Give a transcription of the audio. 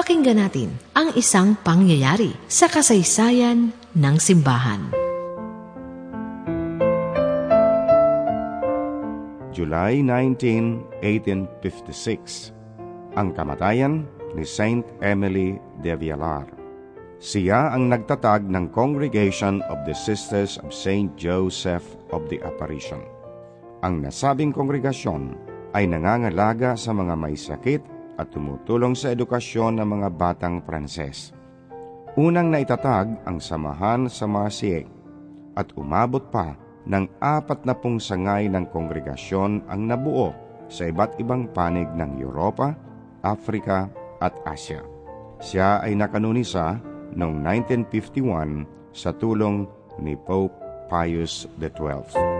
Pakinggan natin ang isang pangyayari sa kasaysayan ng simbahan. July 19, 1856 Ang kamatayan ni Saint Emily de Villar siya ang nagtatag ng Congregation of the Sisters of St. Joseph of the Apparition. Ang nasabing kongregasyon ay nangangalaga sa mga may sakit at tumutulong sa edukasyon ng mga batang Pranses. Unang naitatag ang samahan sa Marseille at umabot pa ng apat na pung sangay ng kongregasyon ang nabuo sa iba't ibang panig ng Europa, Africa at Asia. Siya ay nakanunisa noong 1951 sa tulong ni Pope Pius XII.